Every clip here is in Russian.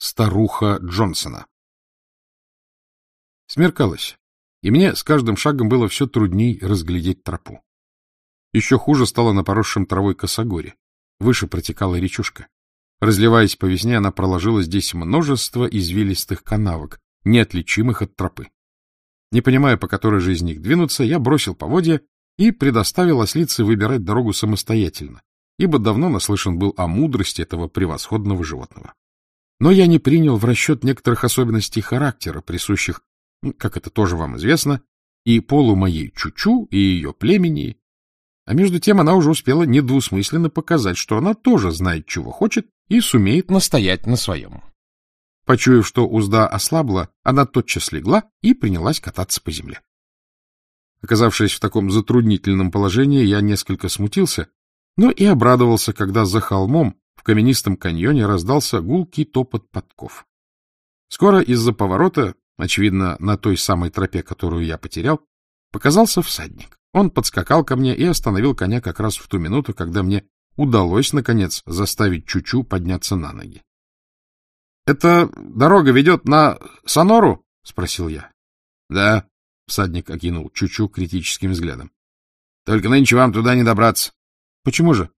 Старуха Джонсона Смеркалось, и мне с каждым шагом было все трудней разглядеть тропу. Еще хуже стало на поросшем травой косогоре. Выше протекала речушка. Разливаясь по весне, она проложила здесь множество извилистых канавок, неотличимых от тропы. Не понимая, по которой же из них двинуться, я бросил поводья и предоставил ослице выбирать дорогу самостоятельно, ибо давно наслышан был о мудрости этого превосходного животного. Но я не принял в расчет некоторых особенностей характера, присущих, как это тоже вам известно, и полу моей Чучу, и ее племени. А между тем она уже успела недвусмысленно показать, что она тоже знает, чего хочет, и сумеет настоять на своем. Почуяв, что узда ослабла, она тотчас легла и принялась кататься по земле. Оказавшись в таком затруднительном положении, я несколько смутился, но и обрадовался, когда за холмом в каменистом каньоне раздался гулкий топот подков. Скоро из-за поворота, очевидно, на той самой тропе, которую я потерял, показался всадник. Он подскакал ко мне и остановил коня как раз в ту минуту, когда мне удалось, наконец, заставить Чучу подняться на ноги. — Это дорога ведет на Сонору? — спросил я. — Да, — всадник окинул Чучу критическим взглядом. — Только нынче вам туда не добраться. — Почему же? —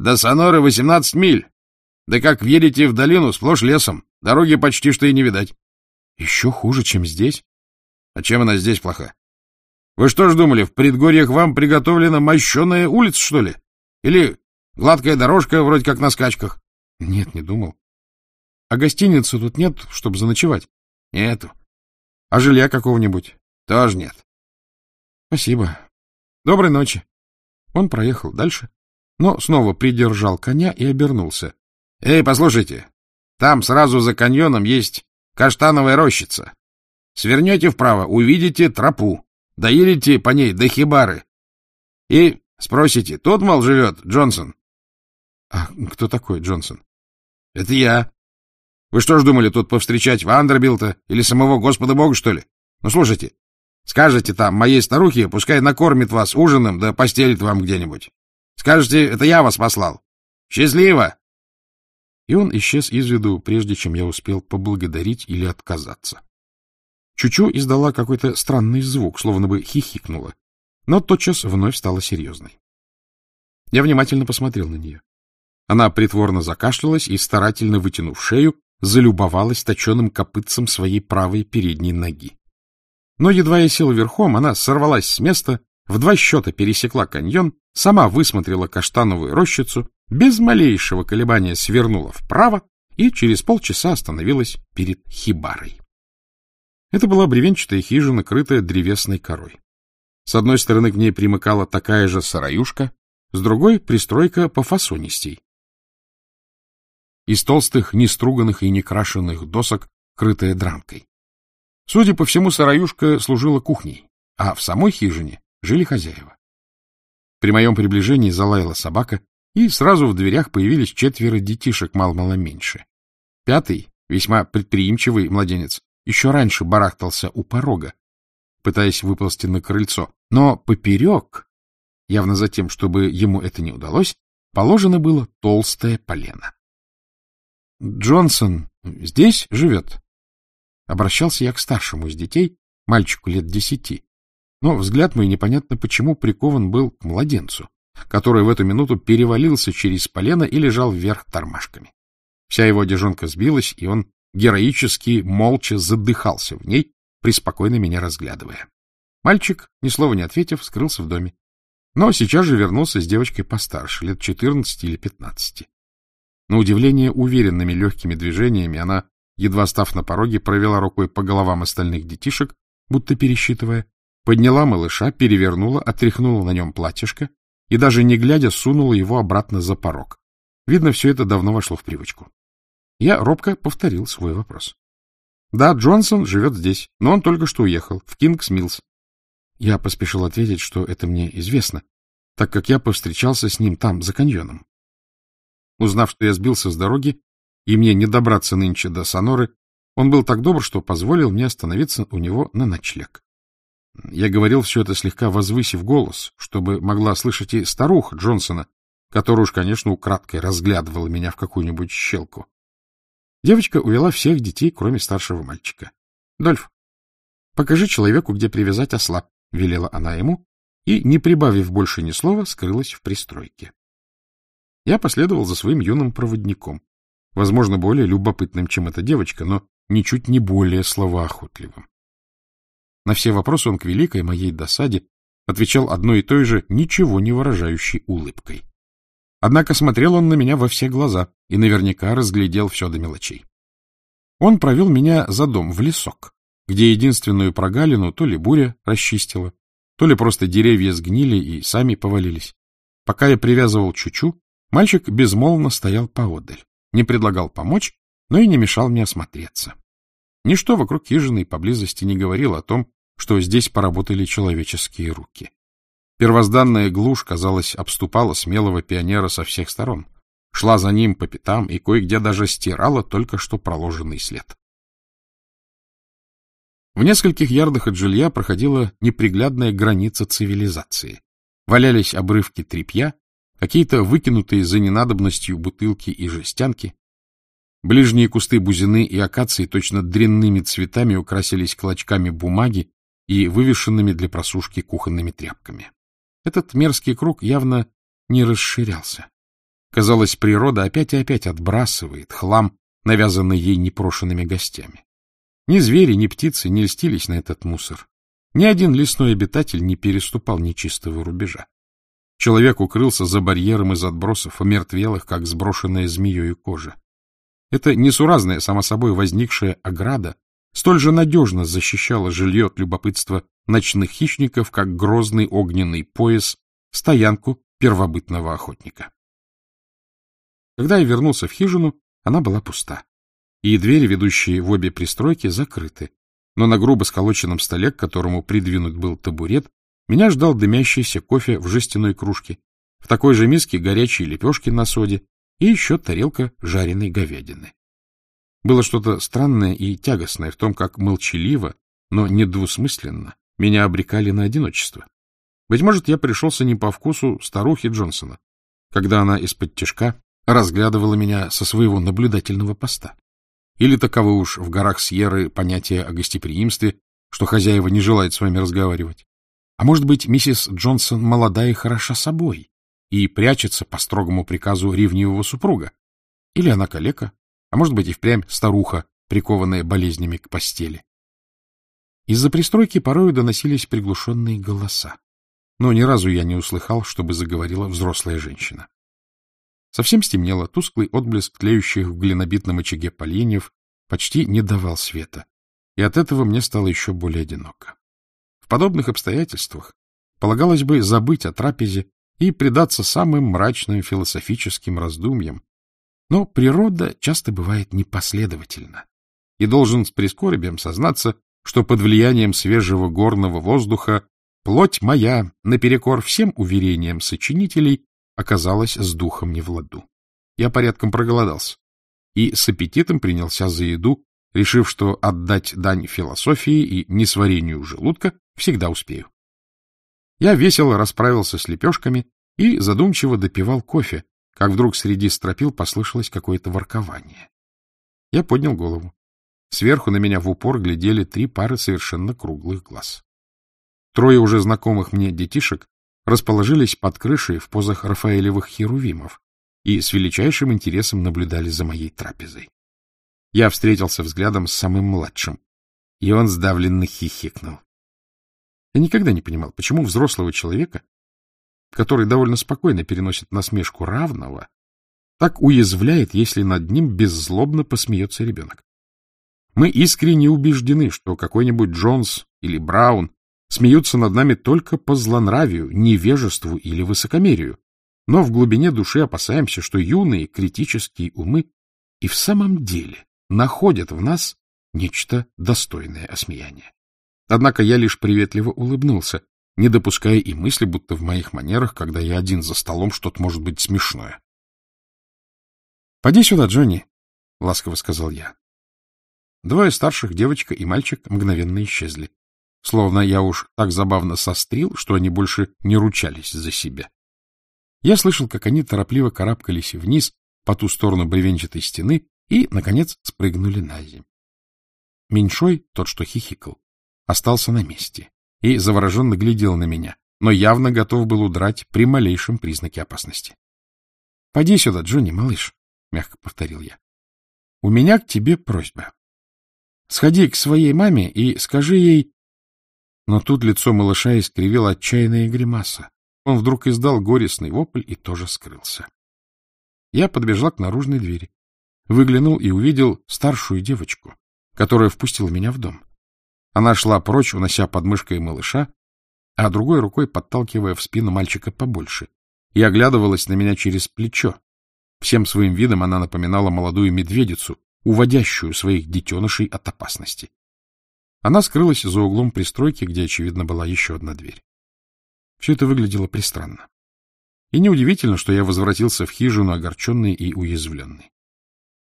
До Соноры восемнадцать миль. Да как въедете в долину, сплошь лесом. Дороги почти что и не видать. — Еще хуже, чем здесь. — А чем она здесь плоха? Вы что ж думали, в предгорьях вам приготовлена мощеная улица, что ли? Или гладкая дорожка, вроде как на скачках? — Нет, не думал. — А гостиницы тут нет, чтобы заночевать? — Нету. — А жилья какого-нибудь? — Тоже нет. — Спасибо. Доброй ночи. Он проехал дальше, но снова придержал коня и обернулся. — Эй, послушайте, там сразу за каньоном есть каштановая рощица. Свернете вправо, увидите тропу, доедете по ней до хибары. И спросите, тут, мол, живет Джонсон? — А кто такой Джонсон? — Это я. Вы что ж думали, тут повстречать Вандербилта или самого Господа Бога, что ли? Ну, слушайте, скажете там моей старухе, пускай накормит вас ужином да постелит вам где-нибудь. Скажете, это я вас послал. Счастливо! И он исчез из виду, прежде чем я успел поблагодарить или отказаться. Чучу издала какой-то странный звук, словно бы хихикнула, но тотчас вновь стала серьезной. Я внимательно посмотрел на нее. Она притворно закашлялась и, старательно вытянув шею, залюбовалась точеным копытцем своей правой передней ноги. Но едва я сел верхом, она сорвалась с места, в два счета пересекла каньон, сама высмотрела каштановую рощицу, без малейшего колебания свернула вправо и через полчаса остановилась перед хибарой. Это была бревенчатая хижина, крытая древесной корой. С одной стороны к ней примыкала такая же сараюшка, с другой — пристройка по фасонистей из толстых, неструганных и некрашенных досок, крытая дранкой. Судя по всему, сараюшка служила кухней, а в самой хижине жили хозяева. При моем приближении залаяла собака, и сразу в дверях появились четверо детишек мал-мало меньше. Пятый, весьма предприимчивый младенец, еще раньше барахтался у порога, пытаясь выползти на крыльцо, но поперек, явно за тем, чтобы ему это не удалось, положено было толстое полено. Джонсон здесь живет? Обращался я к старшему из детей, мальчику лет десяти. Но взгляд мой непонятно почему прикован был к младенцу, который в эту минуту перевалился через полено и лежал вверх тормашками. Вся его одежонка сбилась, и он героически, молча задыхался в ней, преспокойно меня разглядывая. Мальчик, ни слова не ответив, скрылся в доме. Но сейчас же вернулся с девочкой постарше, лет четырнадцати или пятнадцати. На удивление уверенными легкими движениями она, едва став на пороге, провела рукой по головам остальных детишек, будто пересчитывая, подняла малыша, перевернула, отряхнула на нем платьишко и даже не глядя сунула его обратно за порог. Видно, все это давно вошло в привычку. Я робко повторил свой вопрос. Да, Джонсон живет здесь, но он только что уехал, в Кингс-Миллс. Я поспешил ответить, что это мне известно, так как я повстречался с ним там, за каньоном. Узнав, что я сбился с дороги, и мне не добраться нынче до Соноры, он был так добр, что позволил мне остановиться у него на ночлег. Я говорил все это слегка возвысив голос, чтобы могла слышать и старуха Джонсона, которая уж, конечно, украдкой разглядывала меня в какую-нибудь щелку. Девочка увела всех детей, кроме старшего мальчика. — Дольф, покажи человеку, где привязать осла, — велела она ему, и, не прибавив больше ни слова, скрылась в пристройке. Я последовал за своим юным проводником, возможно, более любопытным, чем эта девочка, но ничуть не более словоохотливым. На все вопросы он к великой моей досаде отвечал одной и той же, ничего не выражающей улыбкой. Однако смотрел он на меня во все глаза и наверняка разглядел все до мелочей. Он провел меня за дом, в лесок, где единственную прогалину то ли буря расчистила, то ли просто деревья сгнили и сами повалились. Пока я привязывал Чучу, мальчик безмолвно стоял поодаль, не предлагал помочь, но и не мешал мне осмотреться. Ничто вокруг хижины и поблизости не говорило о том, что здесь поработали человеческие руки. Первозданная глушь, казалось, обступала смелого пионера со всех сторон, шла за ним по пятам и кое-где даже стирала только что проложенный след. В нескольких ярдах от жилья проходила неприглядная граница цивилизации. Валялись обрывки тряпья, какие-то выкинутые за ненадобностью бутылки и жестянки. Ближние кусты бузины и акации точно дрянными цветами украсились клочками бумаги и вывешенными для просушки кухонными тряпками. Этот мерзкий круг явно не расширялся. Казалось, природа опять и опять отбрасывает хлам, навязанный ей непрошенными гостями. Ни звери, ни птицы не льстились на этот мусор. Ни один лесной обитатель не переступал нечистого рубежа. Человек укрылся за барьером из отбросов, омертвелых, как сброшенная змеей кожа. Эта несуразная, само собой возникшая ограда столь же надежно защищала жилье от любопытства ночных хищников, как грозный огненный пояс, стоянку первобытного охотника. Когда я вернулся в хижину, она была пуста, и двери, ведущие в обе пристройки, закрыты, но на грубо сколоченном столе, к которому придвинут был табурет, меня ждал дымящийся кофе в жестяной кружке, в такой же миске горячие лепешки на соде и еще тарелка жареной говядины. Было что-то странное и тягостное в том, как молчаливо, но недвусмысленно меня обрекали на одиночество. Быть может, я пришелся не по вкусу старухи Джонсона, когда она из-под тяжка разглядывала меня со своего наблюдательного поста. Или таковы уж в горах Сьерры понятие о гостеприимстве, что хозяева не желают с вами разговаривать. А может быть, миссис Джонсон молода и хороша собой и прячется по строгому приказу ревнивого супруга? Или она калека, а может быть и впрямь старуха, прикованная болезнями к постели. Из-за пристройки порою доносились приглушенные голоса, но ни разу я не услыхал, чтобы заговорила взрослая женщина. Совсем стемнело, тусклый отблеск тлеющих в глинобитном очаге поленьев почти не давал света, и от этого мне стало еще более одиноко. В подобных обстоятельствах полагалось бы забыть о трапезе и предаться самым мрачным философическим раздумьям, но природа часто бывает непоследовательна, и должен с прискорбием сознаться, что под влиянием свежего горного воздуха плоть моя, наперекор всем уверениям сочинителей, оказалась с духом не в ладу. Я порядком проголодался и с аппетитом принялся за еду, решив, что отдать дань философии и несварению желудка всегда успею. Я весело расправился с лепешками и задумчиво допивал кофе, как вдруг среди стропил послышалось какое-то воркование. Я поднял голову. Сверху на меня в упор глядели три пары совершенно круглых глаз. Трое уже знакомых мне детишек расположились под крышей в позах Рафаэлевых херувимов и с величайшим интересом наблюдали за моей трапезой. Я встретился взглядом с самым младшим, и он сдавленно хихикнул. Я никогда не понимал, почему взрослого человека который довольно спокойно переносит насмешку равного, так уязвляет, если над ним беззлобно посмеется ребенок. Мы искренне убеждены, что какой-нибудь Джонс или Браун смеются над нами только по злонравию, невежеству или высокомерию, но в глубине души опасаемся, что юные критические умы и в самом деле находят в нас нечто достойное осмеяния. Однако я лишь приветливо улыбнулся, не допуская и мысли, будто в моих манерах, когда я один за столом, что-то может быть смешное. — Поди сюда, Джонни, — ласково сказал я. Двое старших, девочка и мальчик, мгновенно исчезли. Словно я уж так забавно сострил, что они больше не ручались за себя. Я слышал, как они торопливо карабкались вниз по ту сторону бревенчатой стены и, наконец, спрыгнули на землю. Меньшой, тот, что хихикал, остался на месте и завороженно глядел на меня, но явно готов был удрать при малейшем признаке опасности. — Поди сюда, Джонни, малыш, — мягко повторил я. — У меня к тебе просьба. Сходи к своей маме и скажи ей... Но тут лицо малыша искривило отчаянная гримаса. Он вдруг издал горестный вопль и тоже скрылся. Я подбежал к наружной двери, выглянул и увидел старшую девочку, которая впустила меня в дом. Она шла прочь, унося под мышкой малыша, а другой рукой подталкивая в спину мальчика побольше, и оглядывалась на меня через плечо. Всем своим видом она напоминала молодую медведицу, уводящую своих детенышей от опасности. Она скрылась за углом пристройки, где, очевидно, была еще одна дверь. Все это выглядело пристранно. И неудивительно, что я возвратился в хижину огорченный и уязвленный.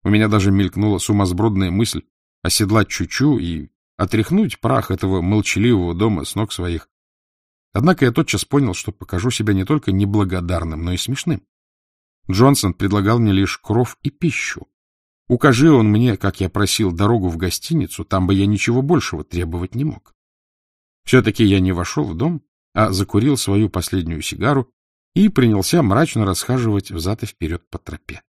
У меня даже мелькнула сумасбродная мысль оседлать Чучу и отряхнуть прах этого молчаливого дома с ног своих. Однако я тотчас понял, что покажу себя не только неблагодарным, но и смешным. Джонсон предлагал мне лишь кров и пищу, Укажи он мне, как я просил, дорогу в гостиницу, там бы я ничего большего требовать не мог. Все-таки я не вошел в дом, а закурил свою последнюю сигару и принялся мрачно расхаживать взад и вперед по тропе.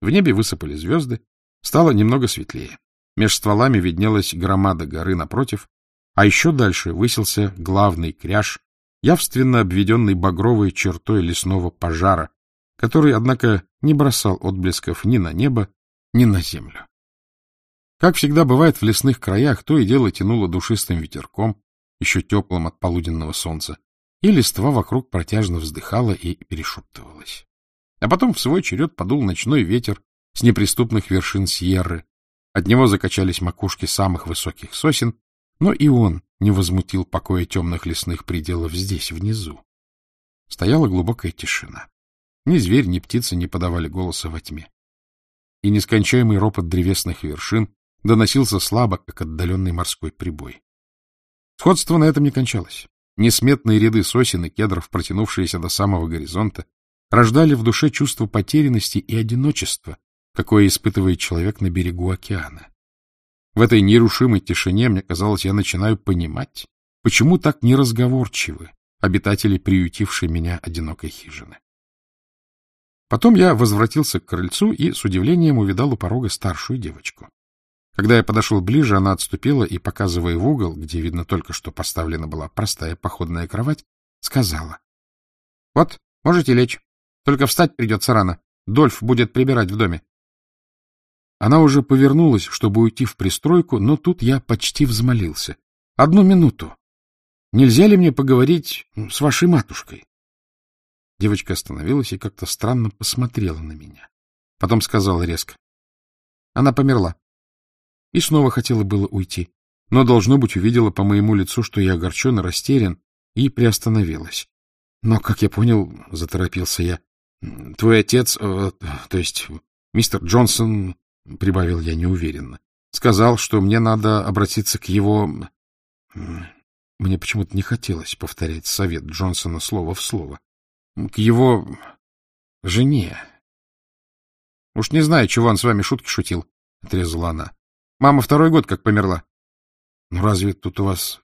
В небе высыпали звезды, стало немного светлее. Меж стволами виднелась громада горы напротив, а еще дальше высился главный кряж, явственно обведенный багровой чертой лесного пожара, который, однако, не бросал отблесков ни на небо, ни на землю. Как всегда бывает в лесных краях, то и дело тянуло душистым ветерком, еще теплым от полуденного солнца, и листва вокруг протяжно вздыхала и перешептывалась. А потом в свой черед подул ночной ветер с неприступных вершин Сьерры. От него закачались макушки самых высоких сосен, но и он не возмутил покоя темных лесных пределов здесь, внизу. Стояла глубокая тишина. Ни зверь, ни птица не подавали голоса во тьме и нескончаемый ропот древесных вершин доносился слабо, как отдаленный морской прибой. Сходство на этом не кончалось. Несметные ряды сосен и кедров, протянувшиеся до самого горизонта, рождали в душе чувство потерянности и одиночества, какое испытывает человек на берегу океана. В этой нерушимой тишине, мне казалось, я начинаю понимать, почему так неразговорчивы обитатели приютившей меня одинокой хижины. Потом я возвратился к крыльцу и с удивлением увидал у порога старшую девочку. Когда я подошел ближе, она отступила и, показывая в угол, где, видно, только что поставлена была простая походная кровать, сказала. — Вот, можете лечь. Только встать придется рано. Дольф будет прибирать в доме. Она уже повернулась, чтобы уйти в пристройку, но тут я почти взмолился. — Одну минуту. Нельзя ли мне поговорить с вашей матушкой? Девочка остановилась и как-то странно посмотрела на меня. Потом сказала резко. Она померла. И снова хотела было уйти. Но, должно быть, увидела по моему лицу, что я огорчен и растерян, и приостановилась. Но, как я понял, заторопился я, твой отец, э, то есть мистер Джонсон, прибавил я неуверенно, сказал, что мне надо обратиться к его... Мне почему-то не хотелось повторять совет Джонсона слово в слово к его жене. — Уж не знаю, чего он с вами шутки шутил, — отрезала она. — Мама второй год как померла. — Ну разве тут у вас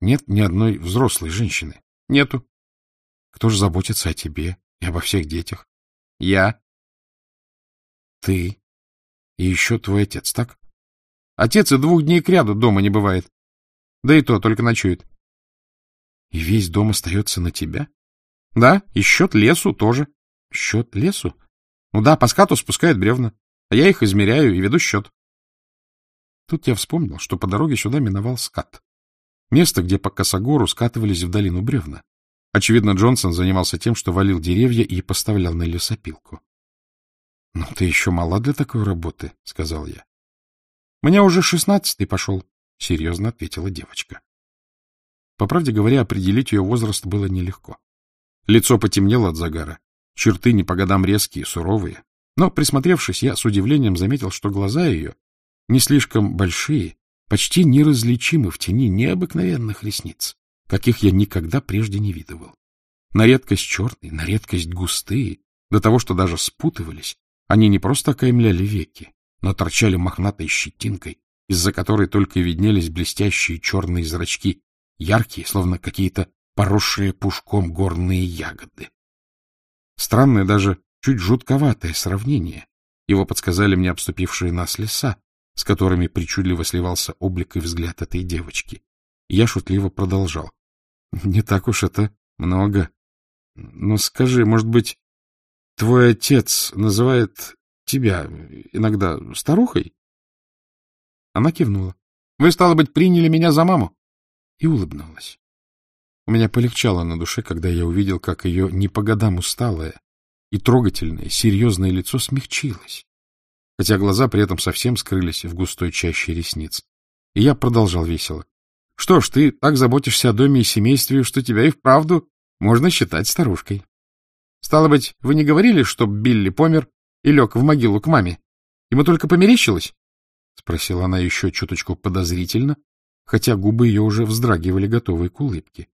нет ни одной взрослой женщины? — Нету. — Кто же заботится о тебе и обо всех детях? — Я. — Ты. И еще твой отец, так? — Отец и двух дней кряду дома не бывает. Да и то только ночует. — И весь дом остается на тебя? Да, и счет лесу тоже. Счет лесу? Ну да, по скату спускают бревна, а я их измеряю и веду счет. Тут я вспомнил, что по дороге сюда миновал скат. Место, где по косогору скатывались в долину бревна. Очевидно, Джонсон занимался тем, что валил деревья и поставлял на лесопилку. — Ну, ты еще мала для такой работы, — сказал я. — Мне уже шестнадцатый пошел, — серьезно ответила девочка. По правде говоря, определить ее возраст было нелегко. Лицо потемнело от загара, черты не по годам резкие, суровые. Но, присмотревшись, я с удивлением заметил, что глаза ее не слишком большие, почти неразличимы в тени необыкновенных ресниц, каких я никогда прежде не видывал. На редкость черные, на редкость густые, до того, что даже спутывались, они не просто окаймляли веки, но торчали мохнатой щетинкой, из-за которой только виднелись блестящие черные зрачки, яркие, словно какие-то поросшие пушком горные ягоды. Странное, даже чуть жутковатое сравнение. Его подсказали мне обступившие нас леса, с которыми причудливо сливался облик и взгляд этой девочки. Я шутливо продолжал. — Не так уж это много. Но скажи, может быть, твой отец называет тебя иногда старухой? Она кивнула. — Вы, стало быть, приняли меня за маму? И улыбнулась. У меня полегчало на душе, когда я увидел, как ее не по годам усталое и трогательное, серьезное лицо смягчилось, хотя глаза при этом совсем скрылись в густой чаще ресниц. И я продолжал весело. — Что ж, ты так заботишься о доме и семействе, что тебя и вправду можно считать старушкой. Стало быть, вы не говорили, что Билли помер и лег в могилу к маме? Ему только померещилось? — спросила она еще чуточку подозрительно, хотя губы ее уже вздрагивали, готовые к улыбке.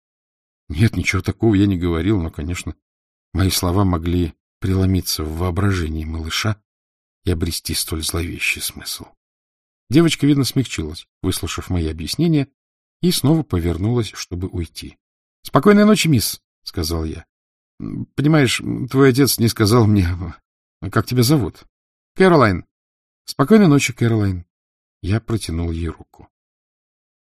Нет, ничего такого я не говорил, но, конечно, мои слова могли преломиться в воображении малыша и обрести столь зловещий смысл. Девочка, видно, смягчилась, выслушав мои объяснения, и снова повернулась, чтобы уйти. — Спокойной ночи, мисс, — сказал я. — Понимаешь, твой отец не сказал мне, как тебя зовут. — Кэролайн. — Спокойной ночи, Кэролайн. Я протянул ей руку.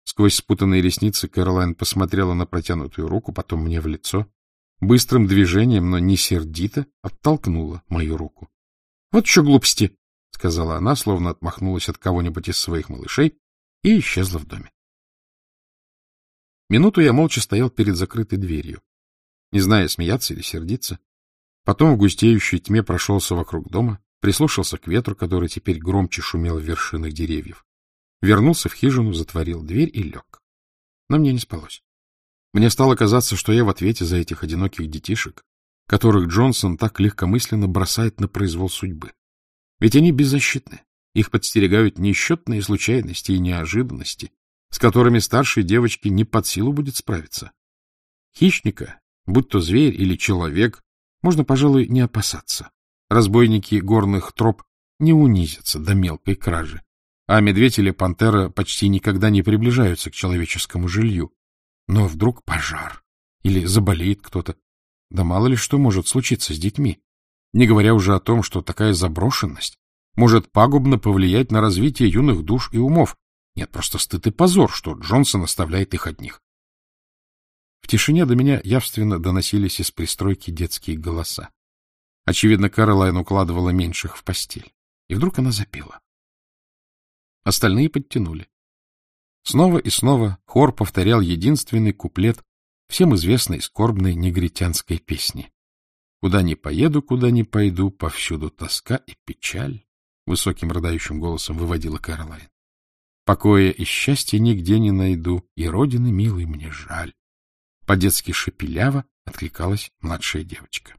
Сквозь спутанные ресницы Кэролайн посмотрела на протянутую руку, потом мне в лицо. Быстрым движением, но не сердито, оттолкнула мою руку. — Вот еще глупости, — сказала она, словно отмахнулась от кого-нибудь из своих малышей и исчезла в доме. Минуту я молча стоял перед закрытой дверью, не зная, смеяться или сердиться. Потом в густеющей тьме прошелся вокруг дома, прислушался к ветру, который теперь громче шумел в вершинах деревьев. Вернулся в хижину, затворил дверь и лег. Но мне не спалось. Мне стало казаться, что я в ответе за этих одиноких детишек, которых Джонсон так легкомысленно бросает на произвол судьбы. Ведь они беззащитны. Их подстерегают несчетные случайности и неожиданности, с которыми старшей девочке не под силу будет справиться. Хищника, будь то зверь или человек, можно, пожалуй, не опасаться. Разбойники горных троп не унизятся до мелкой кражи а медведь или пантера почти никогда не приближаются к человеческому жилью. Но вдруг пожар или заболеет кто-то. Да мало ли что может случиться с детьми. Не говоря уже о том, что такая заброшенность может пагубно повлиять на развитие юных душ и умов. Нет, просто стыд и позор, что Джонсон оставляет их одних. В тишине до меня явственно доносились из пристройки детские голоса. Очевидно, Каролайн укладывала меньших в постель. И вдруг она запела. Остальные подтянули. Снова и снова хор повторял единственный куплет всем известной скорбной негритянской песни. «Куда ни поеду, куда ни пойду, повсюду тоска и печаль», — высоким рыдающим голосом выводила Кэролайн. «Покоя и счастья нигде не найду, и родины милой мне жаль». По-детски шепеляво откликалась младшая девочка.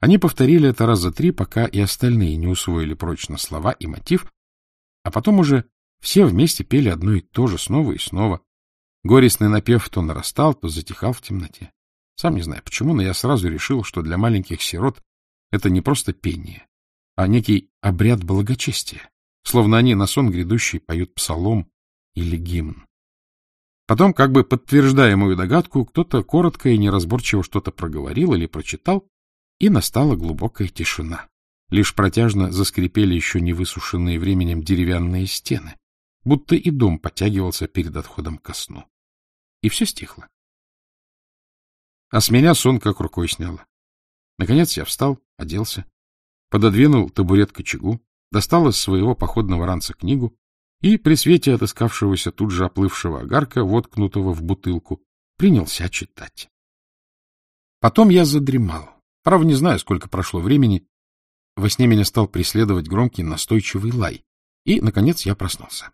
Они повторили это раза три, пока и остальные не усвоили прочно слова и мотив, а потом уже все вместе пели одно и то же снова и снова. Горестный напев то нарастал, то затихал в темноте. Сам не знаю почему, но я сразу решил, что для маленьких сирот это не просто пение, а некий обряд благочестия, словно они на сон грядущий поют псалом или гимн. Потом, как бы подтверждая мою догадку, кто-то коротко и неразборчиво что-то проговорил или прочитал, и настала глубокая тишина. Лишь протяжно заскрипели еще не высушенные временем деревянные стены, будто и дом подтягивался перед отходом ко сну. И все стихло. А с меня сон как рукой сняло. Наконец я встал, оделся, пододвинул табурет к очагу, достал из своего походного ранца книгу и при свете отыскавшегося тут же оплывшего огарка, воткнутого в бутылку, принялся читать. Потом я задремал. Правда, не знаю, сколько прошло времени, во сне меня стал преследовать громкий настойчивый лай, и, наконец, я проснулся.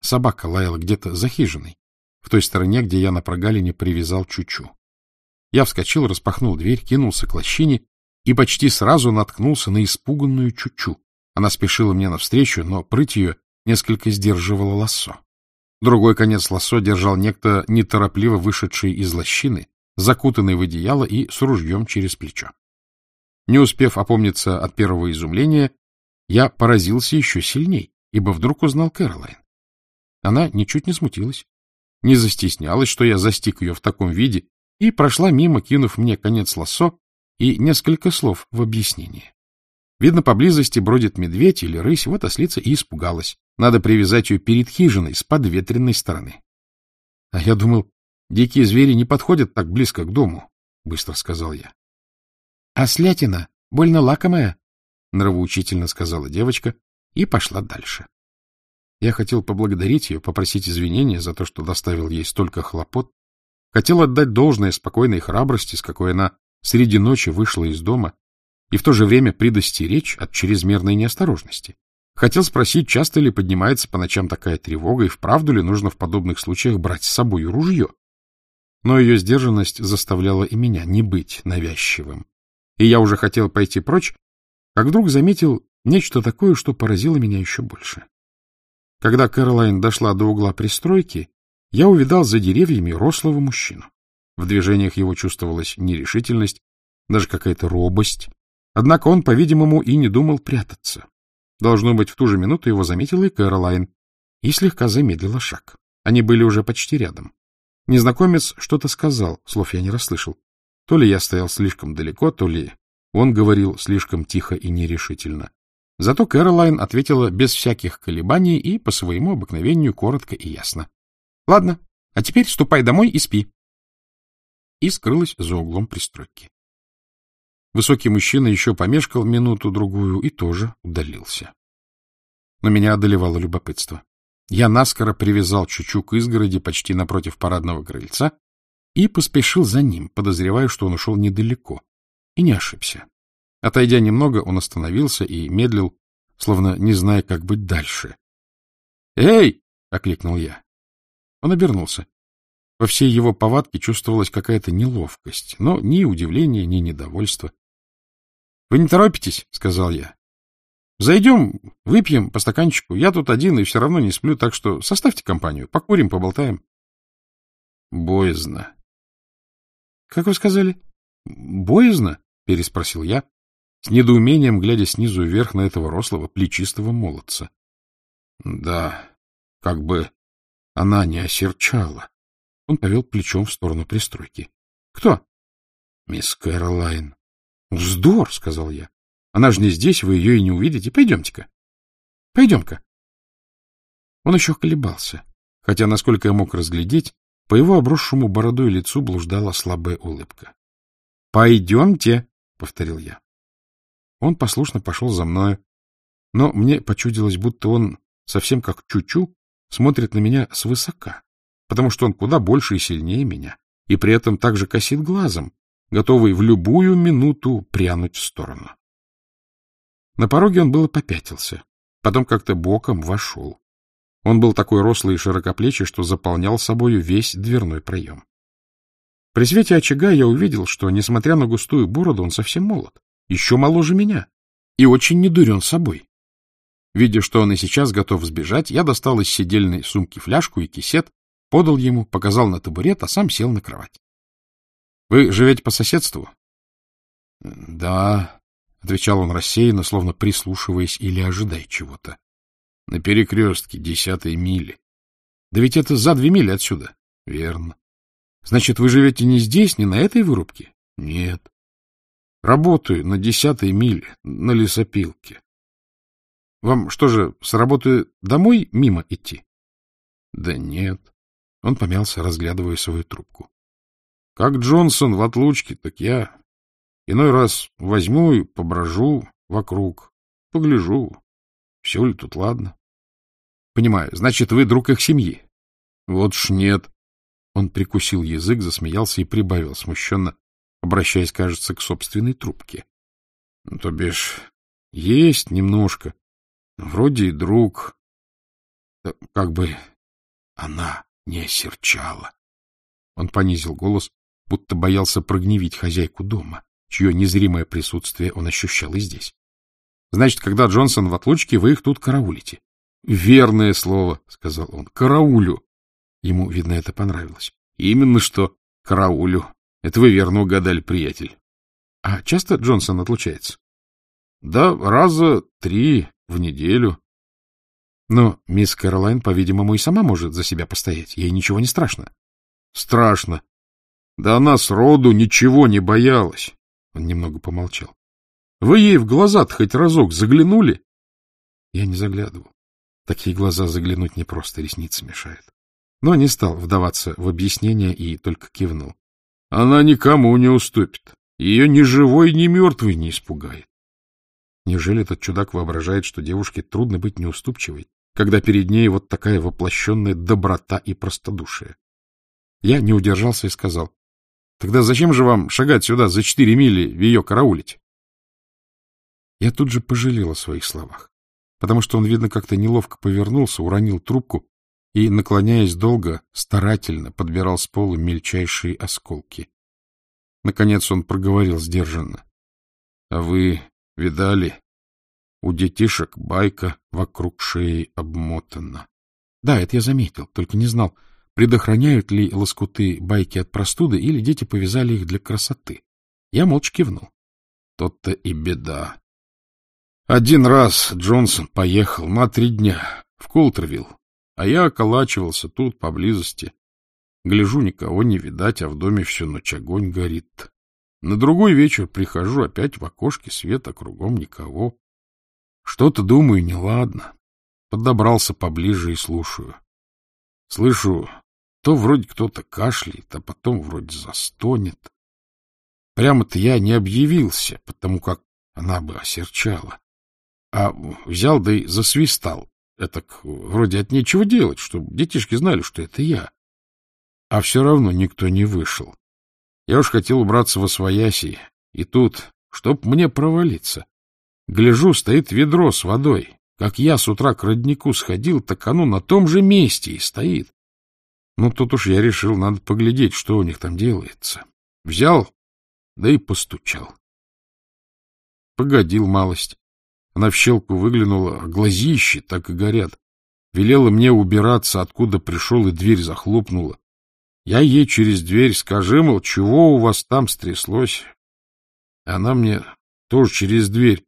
Собака лаяла где-то за хижиной, в той стороне, где я на прогалине привязал Чучу. Я вскочил, распахнул дверь, кинулся к лощине и почти сразу наткнулся на испуганную Чучу. Она спешила мне навстречу, но прыть ее несколько сдерживала лассо. Другой конец лассо держал некто неторопливо вышедший из лощины, закутанный в одеяло и с ружьем через плечо. Не успев опомниться от первого изумления, я поразился еще сильней, ибо вдруг узнал Кэролайн. Она ничуть не смутилась, не застеснялась, что я застиг ее в таком виде, и прошла мимо, кинув мне конец лассо и несколько слов в объяснении. Видно, поблизости бродит медведь или рысь, вот ослица и испугалась. Надо привязать ее перед хижиной с подветренной стороны. — А я думал, дикие звери не подходят так близко к дому, — быстро сказал я. — А слятина больно лакомая, — нравоучительно сказала девочка и пошла дальше. Я хотел поблагодарить ее, попросить извинения за то, что доставил ей столько хлопот, хотел отдать должное спокойной храбрости, с какой она среди ночи вышла из дома, и в то же время предостеречь от чрезмерной неосторожности. Хотел спросить, часто ли поднимается по ночам такая тревога, и вправду ли нужно в подобных случаях брать с собой ружье. Но ее сдержанность заставляла и меня не быть навязчивым. И я уже хотел пойти прочь, как вдруг заметил нечто такое, что поразило меня еще больше. Когда Кэролайн дошла до угла пристройки, я увидал за деревьями рослого мужчину. В движениях его чувствовалась нерешительность, даже какая-то робость. Однако он, по-видимому, и не думал прятаться. Должно быть, в ту же минуту его заметила и Кэролайн, и слегка замедлила шаг. Они были уже почти рядом. Незнакомец что-то сказал, слов я не расслышал. То ли я стоял слишком далеко, то ли он говорил слишком тихо и нерешительно. Зато Кэролайн ответила без всяких колебаний и по своему обыкновению коротко и ясно. — Ладно, а теперь ступай домой и спи. И скрылась за углом пристройки. Высокий мужчина еще помешкал минуту-другую и тоже удалился. Но меня одолевало любопытство. Я наскоро привязал Чучу к изгороди почти напротив парадного крыльца и поспешил за ним, подозревая, что он ушел недалеко. И не ошибся. Отойдя немного, он остановился и медлил, словно не зная, как быть дальше. «Эй!» — окликнул я. Он обернулся. Во всей его повадке чувствовалась какая-то неловкость, но ни удивления, ни недовольства. — Вы не торопитесь? — сказал я. — Зайдем, выпьем по стаканчику. Я тут один и все равно не сплю, так что составьте компанию, покурим, поболтаем. — Боязно. — Как вы сказали? — Боязно? — переспросил я, с недоумением глядя снизу вверх на этого рослого, плечистого молодца. Да, как бы она не осерчала. Он повел плечом в сторону пристройки. — Кто? — Мисс Кэролайн. — Вздор, — сказал я. — Она же не здесь, вы ее и не увидите. Пойдемте-ка. — Пойдем-ка. Он еще колебался, хотя, насколько я мог разглядеть, по его обросшему бородой лицу блуждала слабая улыбка. — Пойдемте, — повторил я. Он послушно пошел за мною, но мне почудилось, будто он, совсем как Чучу, смотрит на меня свысока, потому что он куда больше и сильнее меня, и при этом также косит глазом, готовый в любую минуту прянуть в сторону. На пороге он было попятился, потом как-то боком вошел. Он был такой рослый и широкоплечий, что заполнял собою весь дверной проем. При свете очага я увидел, что, несмотря на густую бороду, он совсем молод еще моложе меня и очень недурен собой. Видя, что он и сейчас готов сбежать, я достал из сидельной сумки фляжку и кисет, подал ему, показал на табурет, а сам сел на кровать. — Вы живете по соседству? — Да, — отвечал он рассеянно, словно прислушиваясь или ожидая чего-то. — На перекрестке десятой мили. — Да ведь это за две мили отсюда. — Верно. — Значит, вы живете не здесь, не на этой вырубке? — Нет. Работаю на десятой миле, на лесопилке. Вам что же, с работы домой мимо идти? Да нет. Он помялся, разглядывая свою трубку. Как Джонсон в отлучке, так я иной раз возьму и поброжу вокруг, погляжу, все ли тут ладно. Понимаю, значит, вы друг их семьи. Вот ж нет. Он прикусил язык, засмеялся и прибавил смущенно обращаясь, кажется, к собственной трубке. Ну, то бишь, есть немножко. Вроде и друг. Как бы она не осерчала. Он понизил голос, будто боялся прогневить хозяйку дома, чье незримое присутствие он ощущал и здесь. — Значит, когда Джонсон в отлучке, вы их тут караулите. — Верное слово, — сказал он, — караулю. Ему, видно, это понравилось. — Именно что караулю. Это вы верно угадали, приятель. А часто Джонсон отлучается? Да, раза три, в неделю. Но мисс Кэролайн, по-видимому, и сама может за себя постоять. Ей ничего не страшно. Страшно. Да она сроду ничего не боялась. Он немного помолчал. Вы ей в глаза хоть разок заглянули? Я не заглядывал. Такие глаза заглянуть не просто, ресницы мешают. Но не стал вдаваться в объяснение и только кивнул. Она никому не уступит. Ее ни живой, ни мертвый не испугает. Неужели этот чудак воображает, что девушке трудно быть неуступчивой, когда перед ней вот такая воплощенная доброта и простодушие? Я не удержался и сказал, тогда зачем же вам шагать сюда за четыре мили в ее караулить? Я тут же пожалел о своих словах, потому что он, видно, как-то неловко повернулся, уронил трубку и, наклоняясь долго, старательно подбирал с пола мельчайшие осколки. Наконец он проговорил сдержанно. — А вы видали? У детишек байка вокруг шеи обмотана. Да, это я заметил, только не знал, предохраняют ли лоскуты байки от простуды или дети повязали их для красоты. Я молча кивнул. Тот-то и беда. Один раз Джонсон поехал на три дня в Колтервилл, а я околачивался тут, поблизости. Гляжу, никого не видать, а в доме всю ночь огонь горит. На другой вечер прихожу, опять в окошке света, кругом никого. Что-то, думаю, неладно. Подобрался поближе и слушаю. Слышу, то вроде кто-то кашляет, а потом вроде застонет. Прямо-то я не объявился, потому как она бы осерчала. А взял да и засвистал. Это вроде от нечего делать, чтобы детишки знали, что это я. А все равно никто не вышел. Я уж хотел убраться во свояси, и тут, чтоб мне провалиться. Гляжу, стоит ведро с водой. Как я с утра к роднику сходил, так оно на том же месте и стоит. Ну, тут уж я решил, надо поглядеть, что у них там делается. Взял, да и постучал. Погодил малость. Она в щелку выглянула, а глазищи так и горят. Велела мне убираться, откуда пришел, и дверь захлопнула. Я ей через дверь скажи, мол, чего у вас там стряслось? Она мне тоже через дверь.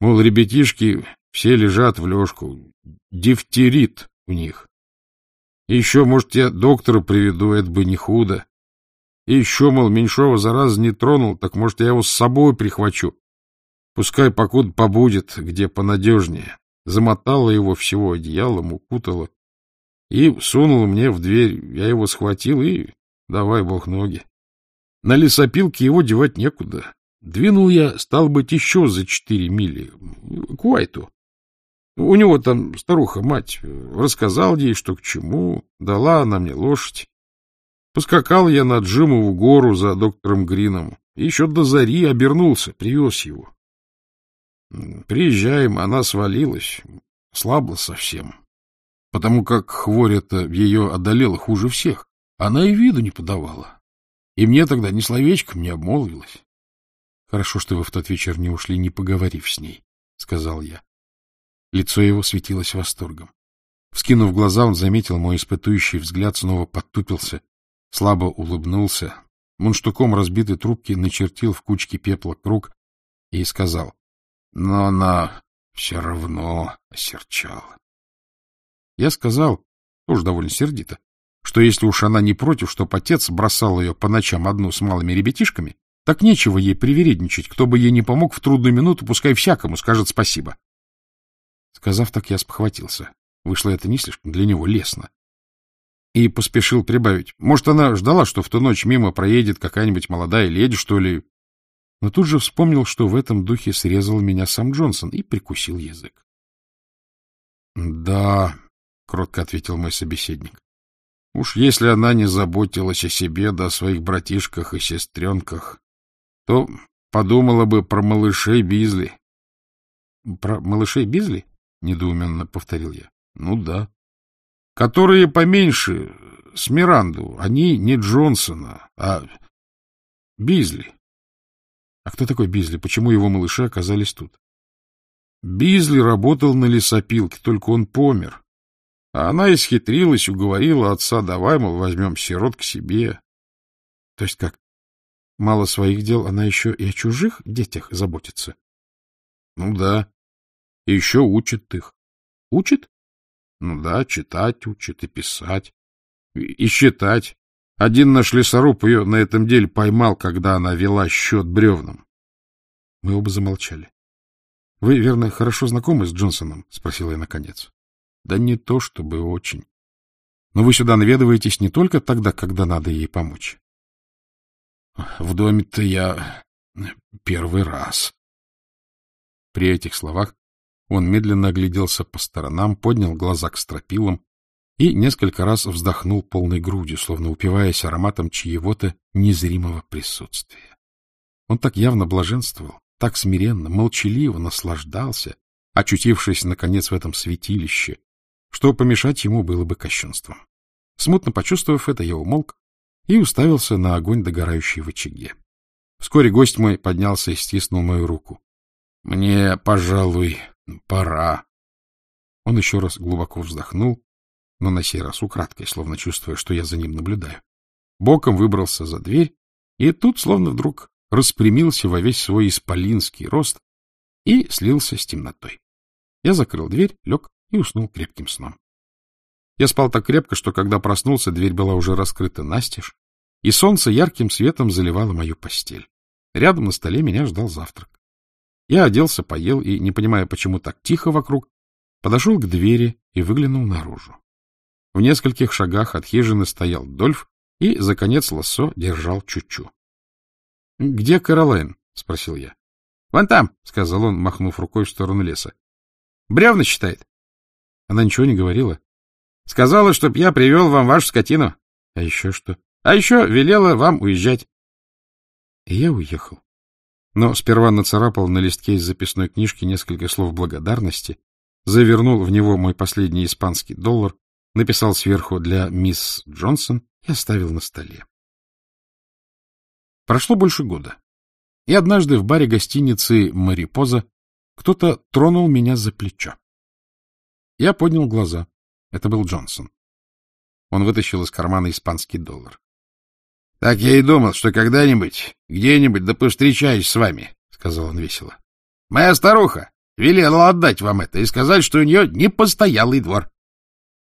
Мол, ребятишки все лежат в лёжку. Дифтерит у них. И еще, может, я доктора приведу, это бы не худо. И еще, мол, Меньшова зараза не тронул, так, может, я его с собой прихвачу. Пускай покуда побудет, где понадежнее. Замотала его всего одеялом, укутала и сунула мне в дверь. Я его схватил и давай бог ноги. На лесопилке его девать некуда. Двинул я, стал быть, еще за четыре мили к Уайту. У него там старуха-мать. Рассказал ей, что к чему, дала она мне лошадь. Поскакал я на Джимову гору за доктором Грином. Еще до зари обернулся, привез его. Приезжаем, она свалилась, слабла совсем, потому как хворь эта ее одолела хуже всех. Она и виду не подавала. И мне тогда ни словечком не обмолвилась. — Хорошо, что вы в тот вечер не ушли, не поговорив с ней, — сказал я. Лицо его светилось восторгом. Вскинув глаза, он заметил мой испытующий взгляд, снова подтупился, слабо улыбнулся, мунштуком разбитой трубки начертил в кучке пепла круг и сказал, но она все равно осерчала. Я сказал, тоже довольно сердито, что если уж она не против, чтоб отец бросал ее по ночам одну с малыми ребятишками, так нечего ей привередничать, кто бы ей не помог в трудную минуту, пускай всякому скажет спасибо. Сказав так, я спохватился. Вышло это не слишком для него лестно. И поспешил прибавить. Может, она ждала, что в ту ночь мимо проедет какая-нибудь молодая леди, что ли, но тут же вспомнил, что в этом духе срезал меня сам Джонсон, и прикусил язык. — Да, — кротко ответил мой собеседник, — уж если она не заботилась о себе да о своих братишках и сестренках, то подумала бы про малышей Бизли. — Про малышей Бизли? — недоуменно повторил я. — Ну да. — Которые поменьше, с Миранду, они не Джонсона, а Бизли. А кто такой Бизли? Почему его малыши оказались тут? Бизли работал на лесопилке, только он помер. А она исхитрилась, уговорила отца, давай, мол, возьмем сирот к себе. То есть как? Мало своих дел, она еще и о чужих детях заботится? Ну да. И еще учит их. Учит? Ну да, читать учит и писать. И, считать. Один наш лесоруб ее на этом деле поймал, когда она вела счет бревнам. Мы оба замолчали. — Вы, верно, хорошо знакомы с Джонсоном? — спросила я наконец. — Да не то чтобы очень. Но вы сюда наведываетесь не только тогда, когда надо ей помочь. — В доме-то я первый раз. При этих словах он медленно огляделся по сторонам, поднял глаза к стропилам и несколько раз вздохнул полной грудью, словно упиваясь ароматом чьего-то незримого присутствия. Он так явно блаженствовал, так смиренно, молчаливо наслаждался, очутившись, наконец, в этом святилище, что помешать ему было бы кощунством. Смутно почувствовав это, я умолк и уставился на огонь, догорающий в очаге. Вскоре гость мой поднялся и стиснул мою руку. — Мне, пожалуй, пора. Он еще раз глубоко вздохнул но на сей раз украдкой, словно чувствуя, что я за ним наблюдаю. Боком выбрался за дверь, и тут, словно вдруг, распрямился во весь свой исполинский рост и слился с темнотой. Я закрыл дверь, лег и уснул крепким сном. Я спал так крепко, что когда проснулся, дверь была уже раскрыта настежь, и солнце ярким светом заливало мою постель. Рядом на столе меня ждал завтрак. Я оделся, поел и, не понимая, почему так тихо вокруг, подошел к двери и выглянул наружу. В нескольких шагах от хижины стоял Дольф и, за конец лассо, держал Чучу. — Где Каролайн? — спросил я. — Вон там, — сказал он, махнув рукой в сторону леса. — Бревна считает. Она ничего не говорила. — Сказала, чтоб я привел вам вашу скотину. — А еще что? — А еще велела вам уезжать. И я уехал. Но сперва нацарапал на листке из записной книжки несколько слов благодарности, завернул в него мой последний испанский доллар написал сверху для мисс Джонсон и оставил на столе. Прошло больше года, и однажды в баре гостиницы «Марипоза» кто-то тронул меня за плечо. Я поднял глаза. Это был Джонсон. Он вытащил из кармана испанский доллар. — Так я и думал, что когда-нибудь, где-нибудь да повстречаюсь с вами, — сказал он весело. — Моя старуха велела отдать вам это и сказать, что у нее непостоялый двор.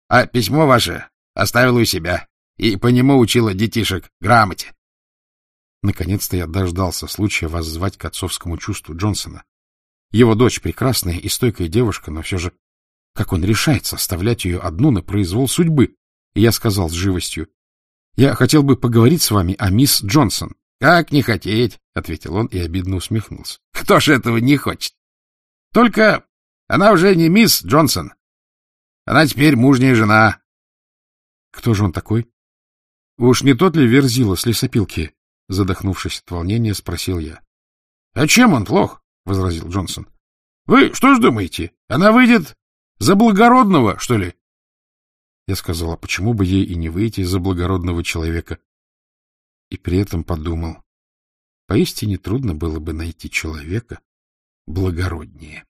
А письмо ваше оставила у себя и по нему учила детишек грамоте. Наконец-то я дождался случая воззвать к отцовскому чувству Джонсона. Его дочь прекрасная и стойкая девушка, но все же как он решается оставлять ее одну на произвол судьбы? И я сказал с живостью, — Я хотел бы поговорить с вами о мисс Джонсон. — Как не хотеть, — ответил он и обидно усмехнулся. — Кто ж этого не хочет? Только она уже не мисс Джонсон, она теперь мужняя жена. — Кто же он такой? — Уж не тот ли Верзила с лесопилки? Задохнувшись от волнения, спросил я. — А чем он плох? — возразил Джонсон. — Вы что ж думаете, она выйдет за благородного, что ли? Я сказал, а почему бы ей и не выйти за благородного человека? И при этом подумал, поистине трудно было бы найти человека благороднее.